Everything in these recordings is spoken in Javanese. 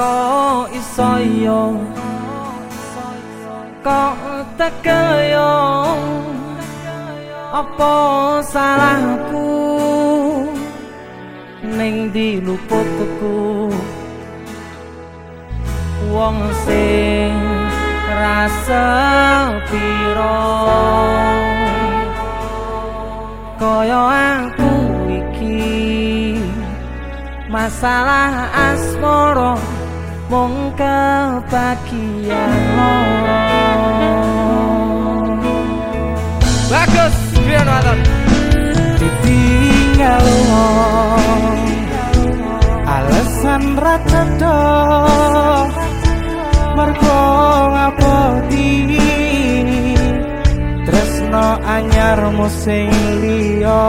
kok iso yo kok teke yo apa salahku? Ning diluputku wong sing rasa piro? Kaya aku iki masalah asmara mung kau pakian bagus pian wadon ditinggal alasan rata do. Mergo apa di tresno anyar sing liyo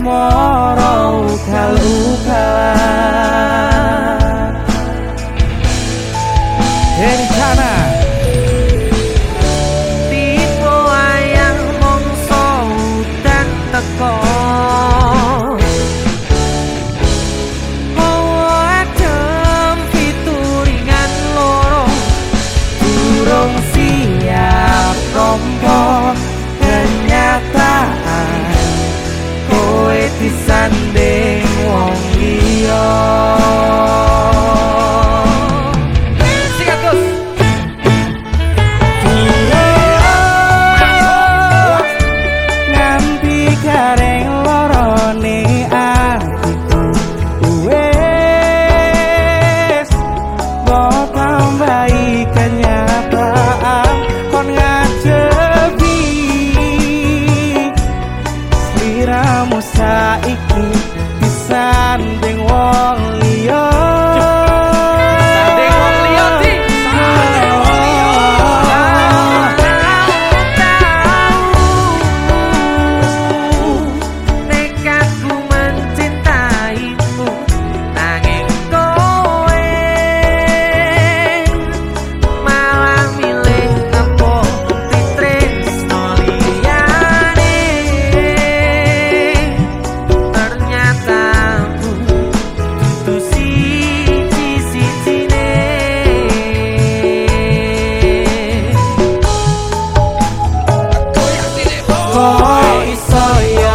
small iso ya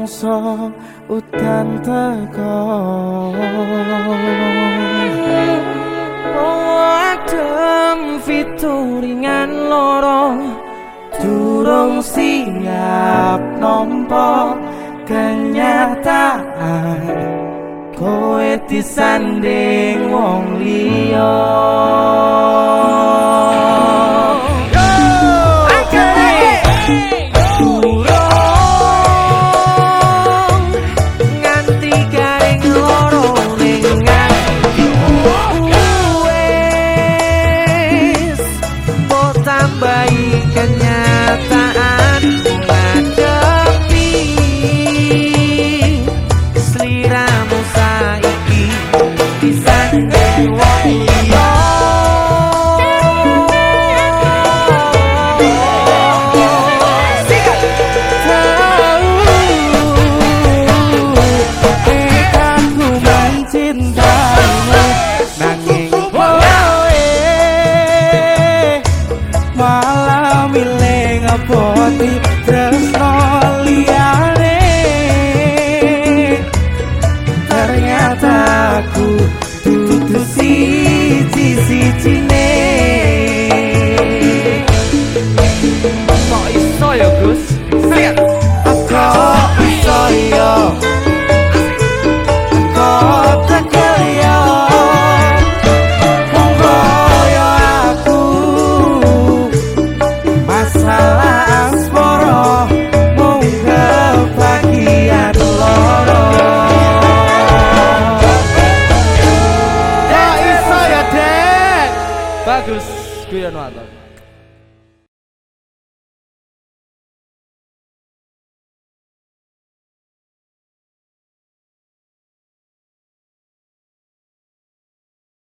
mangsa udan teko Adem fituringan loro durung siap nampa kenyataan. Koe disanding wong liya. baby